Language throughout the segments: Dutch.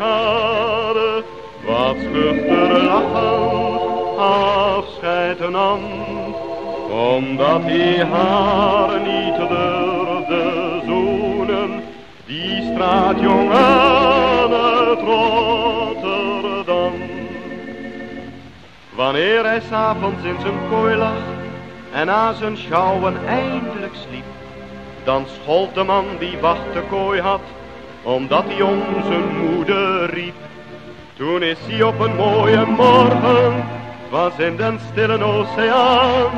kade wat schuchter lachend afscheid omdat hij haar niet durfde zoenen, die straatjongen uit Rotterdam. Wanneer hij s'avonds in zijn kooi lag en aan zijn schouwen eindelijk sliep, dan schold de man die wacht de kooi had, omdat hij zijn moeder riep. Toen is hij op een mooie morgen, was in den stille oceaan,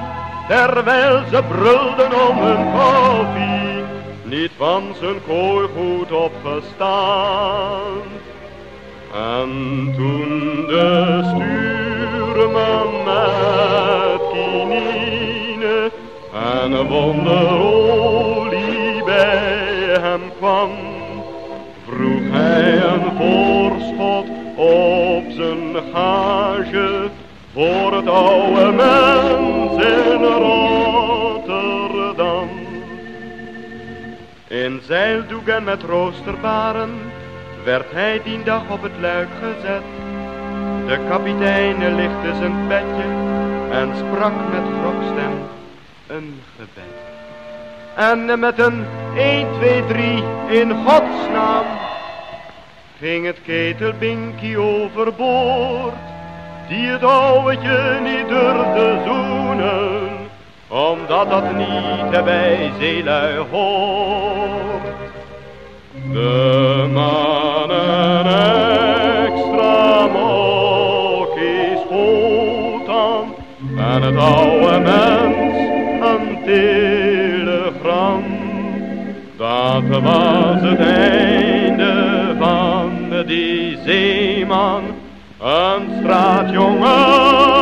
terwijl ze brulden om hun koffie, niet van zijn kooi goed opgestaan. En toen de stuurman met kinine en wonderolie bij hem kwam, zijn gage voor het oude mens in Rotterdam. In zeildoek en met roosterbaren werd hij die dag op het luik gezet. De kapitein lichtte zijn bedje en sprak met grokstem een gebed. En met een 1, 2, 3 in godsnaam ging het ketelbinkie overboord. Die het ouwetje niet durfde zoenen, omdat dat niet bij zeelui hoort. De mannen extra mokkies aan en het oude mens een telegram. Dat was het die zeeman een straatjongen.